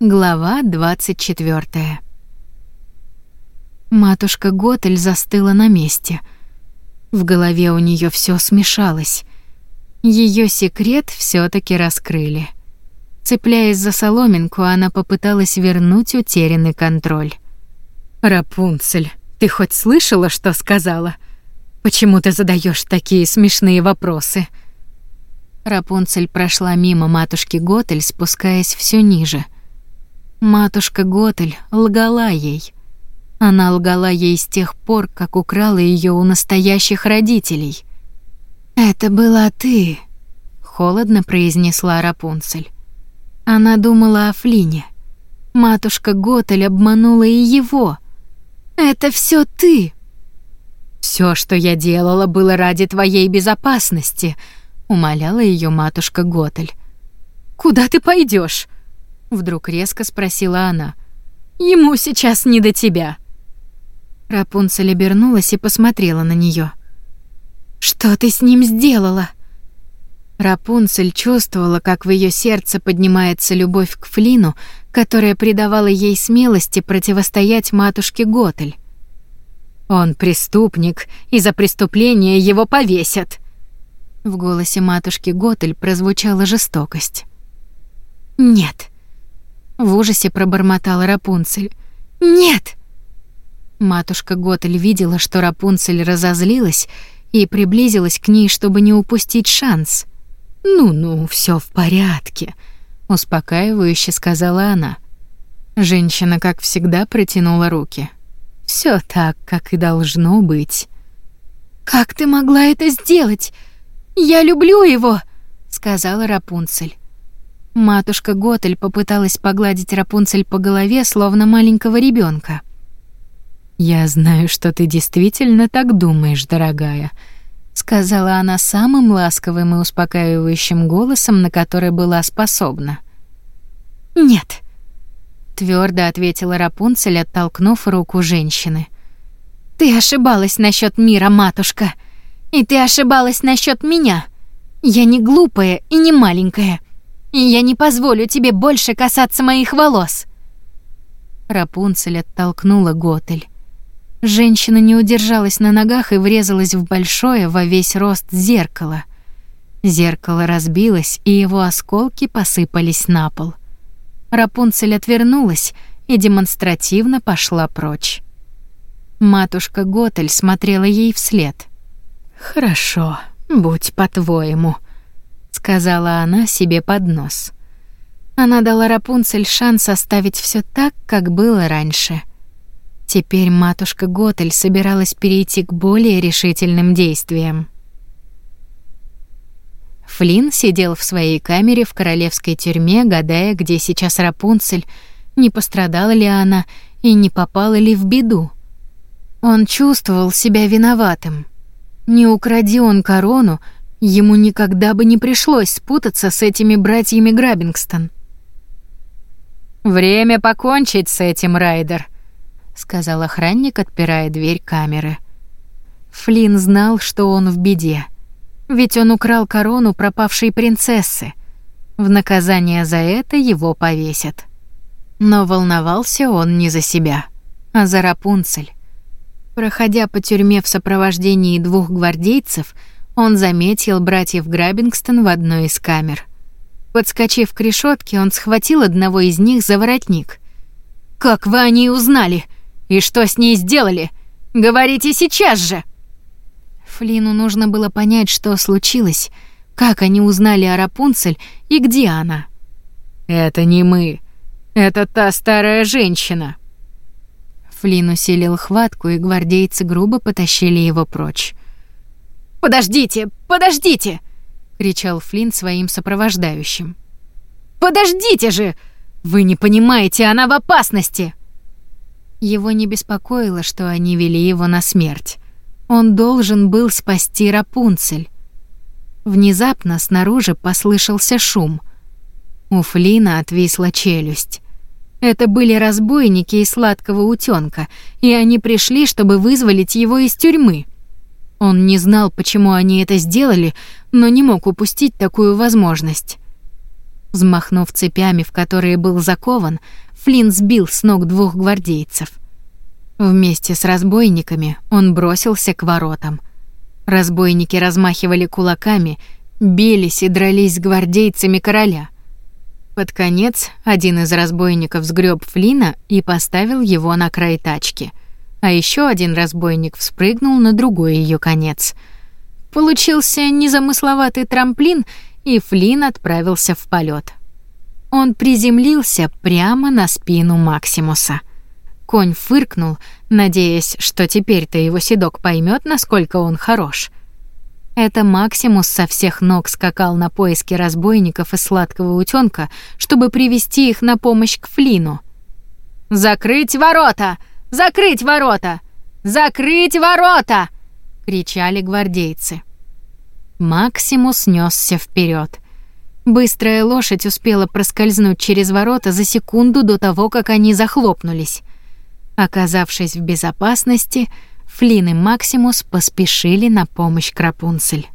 Глава 24. Матушка Готель застыла на месте. В голове у нее все смешалось. Ее секрет все таки раскрыли. Цепляясь за соломинку, она попыталась вернуть утерянный контроль. «Рапунцель, ты хоть слышала, что сказала? Почему ты задаешь такие смешные вопросы?» Рапунцель прошла мимо матушки Готель, спускаясь все ниже — Матушка Готель лгала ей. Она лгала ей с тех пор, как украла ее у настоящих родителей. «Это была ты», — холодно произнесла Рапунцель. Она думала о Флине. Матушка Готель обманула и его. «Это все ты!» Все, что я делала, было ради твоей безопасности», — умоляла ее матушка Готель. «Куда ты пойдешь? Вдруг резко спросила она. «Ему сейчас не до тебя». Рапунцель обернулась и посмотрела на нее. «Что ты с ним сделала?» Рапунцель чувствовала, как в ее сердце поднимается любовь к Флину, которая придавала ей смелости противостоять матушке Готель. «Он преступник, и за преступление его повесят!» В голосе матушки Готель прозвучала жестокость. «Нет, в ужасе пробормотала Рапунцель. «Нет!» Матушка Готель видела, что Рапунцель разозлилась и приблизилась к ней, чтобы не упустить шанс. «Ну-ну, все в порядке», — успокаивающе сказала она. Женщина, как всегда, протянула руки. Все так, как и должно быть. «Как ты могла это сделать? Я люблю его!» — сказала Рапунцель. Матушка Готель попыталась погладить Рапунцель по голове, словно маленького ребенка. «Я знаю, что ты действительно так думаешь, дорогая», — сказала она самым ласковым и успокаивающим голосом, на который была способна. «Нет», — твердо ответила Рапунцель, оттолкнув руку женщины. «Ты ошибалась насчет мира, матушка, и ты ошибалась насчет меня. Я не глупая и не маленькая» и я не позволю тебе больше касаться моих волос. Рапунцель оттолкнула Готель. Женщина не удержалась на ногах и врезалась в большое во весь рост зеркало. Зеркало разбилось, и его осколки посыпались на пол. Рапунцель отвернулась и демонстративно пошла прочь. Матушка Готель смотрела ей вслед. «Хорошо, будь по-твоему», сказала она себе под нос. Она дала Рапунцель шанс оставить все так, как было раньше. Теперь матушка Готель собиралась перейти к более решительным действиям. Флин сидел в своей камере в королевской тюрьме, гадая, где сейчас Рапунцель, не пострадала ли она и не попала ли в беду. Он чувствовал себя виноватым. Не укради он корону, Ему никогда бы не пришлось спутаться с этими братьями Грабингстон. «Время покончить с этим, Райдер», — сказал охранник, отпирая дверь камеры. Флинн знал, что он в беде. Ведь он украл корону пропавшей принцессы. В наказание за это его повесят. Но волновался он не за себя, а за Рапунцель. Проходя по тюрьме в сопровождении двух гвардейцев, он заметил братьев Грабингстон в одной из камер. Подскочив к решетке, он схватил одного из них за воротник. «Как вы о ней узнали? И что с ней сделали? Говорите сейчас же!» Флину нужно было понять, что случилось, как они узнали о Рапунцель и где она. «Это не мы. Это та старая женщина». Флин усилил хватку, и гвардейцы грубо потащили его прочь. «Подождите! Подождите!» — кричал Флинт своим сопровождающим. «Подождите же! Вы не понимаете, она в опасности!» Его не беспокоило, что они вели его на смерть. Он должен был спасти Рапунцель. Внезапно снаружи послышался шум. У Флина отвисла челюсть. Это были разбойники из сладкого утёнка, и они пришли, чтобы вызволить его из тюрьмы. Он не знал, почему они это сделали, но не мог упустить такую возможность. Взмахнув цепями, в которые был закован, Флинн сбил с ног двух гвардейцев. Вместе с разбойниками он бросился к воротам. Разбойники размахивали кулаками, бились и дрались с гвардейцами короля. Под конец один из разбойников сгреб Флина и поставил его на край тачки, а еще один разбойник вспрыгнул на другой ее конец. Получился незамысловатый трамплин, и Флин отправился в полет. Он приземлился прямо на спину Максимуса. Конь фыркнул, надеясь, что теперь-то его седок поймет, насколько он хорош. Это Максимус со всех ног скакал на поиски разбойников и сладкого утёнка, чтобы привести их на помощь к Флину. «Закрыть ворота! Закрыть ворота! Закрыть ворота!» — кричали гвардейцы. Максимус нёсся вперед. Быстрая лошадь успела проскользнуть через ворота за секунду до того, как они захлопнулись. Оказавшись в безопасности, Флин и Максимус поспешили на помощь Крапунцель.